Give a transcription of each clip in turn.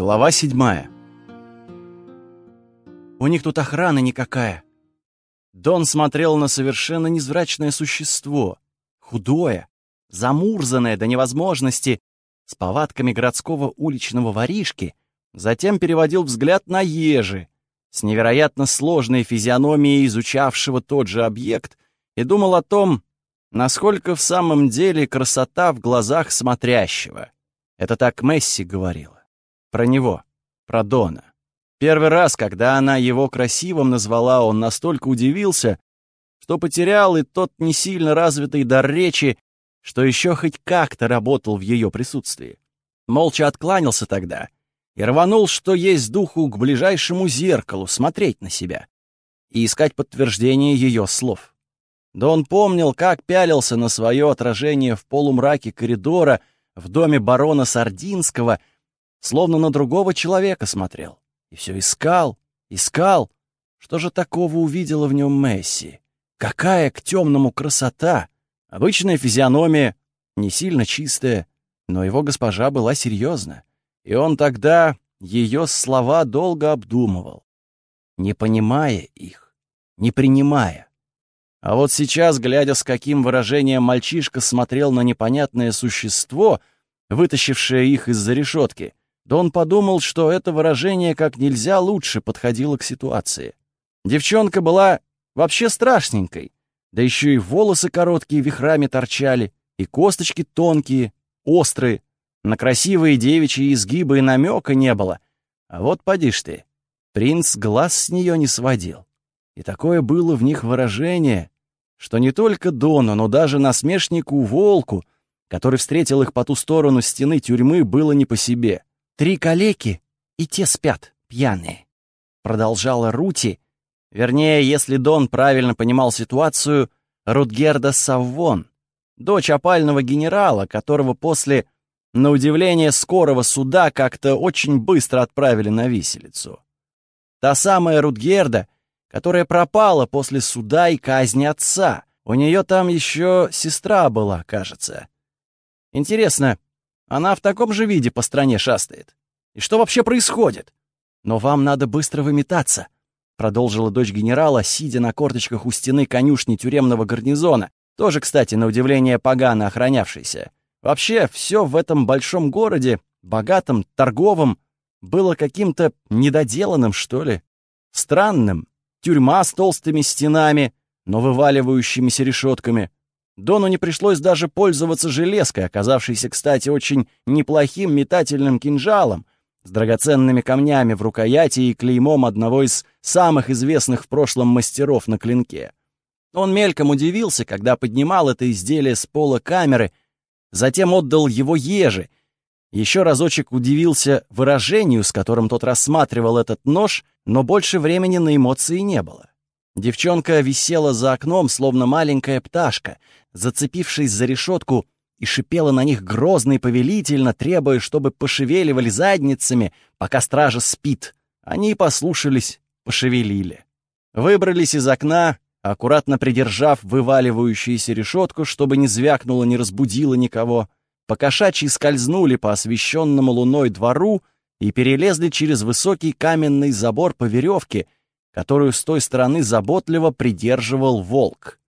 Глава седьмая. У них тут охраны никакая. Дон смотрел на совершенно незрачное существо, худое, замурзанное до невозможности, с повадками городского уличного воришки, затем переводил взгляд на ежи, с невероятно сложной физиономией изучавшего тот же объект, и думал о том, насколько в самом деле красота в глазах смотрящего. Это так Месси говорила. Про него, про Дона. Первый раз, когда она его красивым назвала, он настолько удивился, что потерял и тот не сильно развитый дар речи, что еще хоть как-то работал в ее присутствии. Молча откланялся тогда и рванул, что есть духу, к ближайшему зеркалу, смотреть на себя и искать подтверждение ее слов. Да он помнил, как пялился на свое отражение в полумраке коридора в доме барона Сардинского, словно на другого человека смотрел. И все искал, искал. Что же такого увидела в нем Месси? Какая к темному красота! Обычная физиономия, не сильно чистая, но его госпожа была серьезна. И он тогда ее слова долго обдумывал, не понимая их, не принимая. А вот сейчас, глядя, с каким выражением мальчишка смотрел на непонятное существо, вытащившее их из-за решетки, да он подумал, что это выражение как нельзя лучше подходило к ситуации. Девчонка была вообще страшненькой, да еще и волосы короткие вихрами торчали, и косточки тонкие, острые, на красивые девичьи изгибы и намека не было. А вот поди ж ты, принц глаз с нее не сводил. И такое было в них выражение, что не только Дону, но даже насмешнику Волку, который встретил их по ту сторону стены тюрьмы, было не по себе. «Три калеки, и те спят, пьяные», — продолжала Рути, вернее, если Дон правильно понимал ситуацию, Рутгерда Саввон, дочь опального генерала, которого после, на удивление, скорого суда как-то очень быстро отправили на виселицу. Та самая Рутгерда — которая пропала после суда и казни отца. У нее там еще сестра была, кажется. Интересно, она в таком же виде по стране шастает? И что вообще происходит? Но вам надо быстро выметаться, продолжила дочь генерала, сидя на корточках у стены конюшни тюремного гарнизона, тоже, кстати, на удивление погано охранявшейся. Вообще, все в этом большом городе, богатом, торговом, было каким-то недоделанным, что ли. Странным, тюрьма с толстыми стенами, но вываливающимися решетками. Дону не пришлось даже пользоваться железкой, оказавшейся, кстати, очень неплохим метательным кинжалом, с драгоценными камнями в рукояти и клеймом одного из самых известных в прошлом мастеров на клинке. Он мельком удивился, когда поднимал это изделие с пола камеры, затем отдал его еже. Еще разочек удивился выражению, с которым тот рассматривал этот нож, но больше времени на эмоции не было. Девчонка висела за окном, словно маленькая пташка, зацепившись за решетку, и шипела на них грозно и повелительно, требуя, чтобы пошевеливали задницами, пока стража спит. Они послушались, пошевелили. Выбрались из окна, аккуратно придержав вываливающуюся решетку, чтобы не звякнуло, не разбудило никого. Покошачьи скользнули по освещенному луной двору и перелезли через высокий каменный забор по веревке, которую с той стороны заботливо придерживал волк.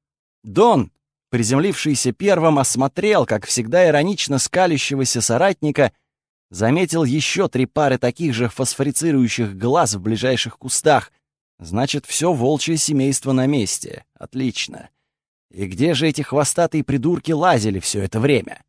Дон, приземлившийся первым, осмотрел, как всегда иронично скалящегося соратника, заметил еще три пары таких же фосфорицирующих глаз в ближайших кустах. Значит, все волчье семейство на месте. Отлично. И где же эти хвостатые придурки лазили все это время?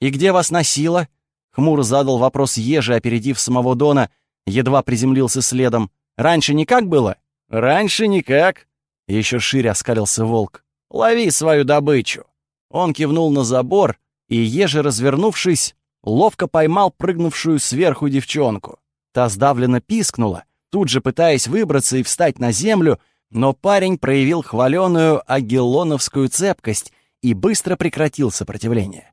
И где вас носило? Хмуро задал вопрос Ежи, опередив самого Дона, едва приземлился следом. «Раньше никак было?» «Раньше никак», — еще шире оскалился волк. «Лови свою добычу». Он кивнул на забор, и Ежи, развернувшись, ловко поймал прыгнувшую сверху девчонку. Та сдавленно пискнула, тут же пытаясь выбраться и встать на землю, но парень проявил хваленую агеллоновскую цепкость и быстро прекратил сопротивление.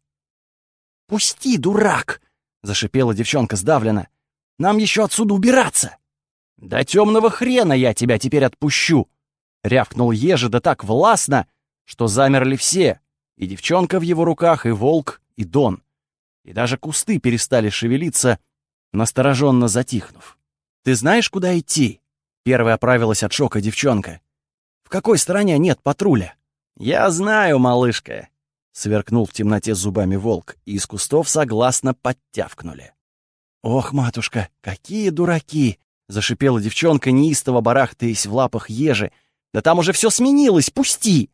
«Пусти, дурак!» зашипела девчонка сдавленно. «Нам еще отсюда убираться!» «Да темного хрена я тебя теперь отпущу!» Рявкнул ежи да так властно, что замерли все, и девчонка в его руках, и волк, и дон. И даже кусты перестали шевелиться, настороженно затихнув. «Ты знаешь, куда идти?» Первая оправилась от шока девчонка. «В какой стороне нет патруля?» «Я знаю, малышка», — сверкнул в темноте зубами волк, и из кустов согласно подтявкнули. «Ох, матушка, какие дураки!» — зашипела девчонка, неистово барахтаясь в лапах ежи. «Да там уже все сменилось, пусти!»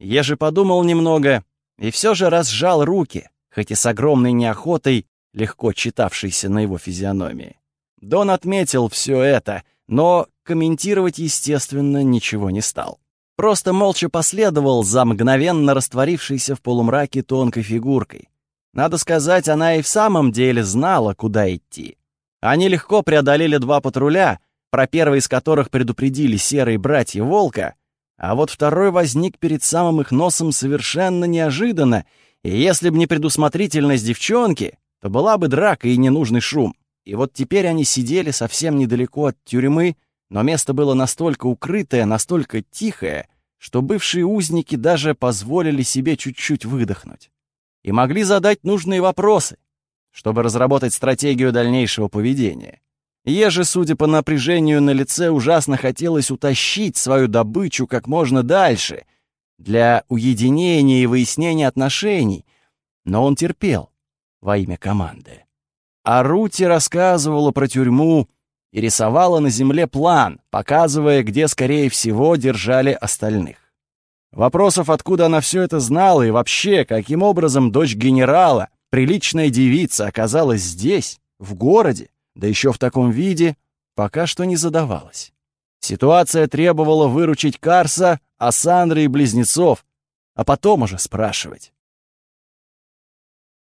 Ежи подумал немного и все же разжал руки, хоть и с огромной неохотой, легко читавшейся на его физиономии. Дон отметил все это, но комментировать, естественно, ничего не стал. Просто молча последовал за мгновенно растворившейся в полумраке тонкой фигуркой. Надо сказать, она и в самом деле знала, куда идти. Они легко преодолели два патруля, про первый из которых предупредили серые братья Волка, а вот второй возник перед самым их носом совершенно неожиданно, и если бы не предусмотрительность девчонки, то была бы драка и ненужный шум. И вот теперь они сидели совсем недалеко от тюрьмы, но место было настолько укрытое, настолько тихое, что бывшие узники даже позволили себе чуть-чуть выдохнуть и могли задать нужные вопросы, чтобы разработать стратегию дальнейшего поведения. Еже, судя по напряжению на лице, ужасно хотелось утащить свою добычу как можно дальше для уединения и выяснения отношений, но он терпел во имя команды. А Рути рассказывала про тюрьму и рисовала на земле план, показывая, где, скорее всего, держали остальных. Вопросов, откуда она все это знала и вообще, каким образом дочь генерала, приличная девица, оказалась здесь, в городе, да еще в таком виде, пока что не задавалась. Ситуация требовала выручить Карса, Асандры и близнецов, а потом уже спрашивать.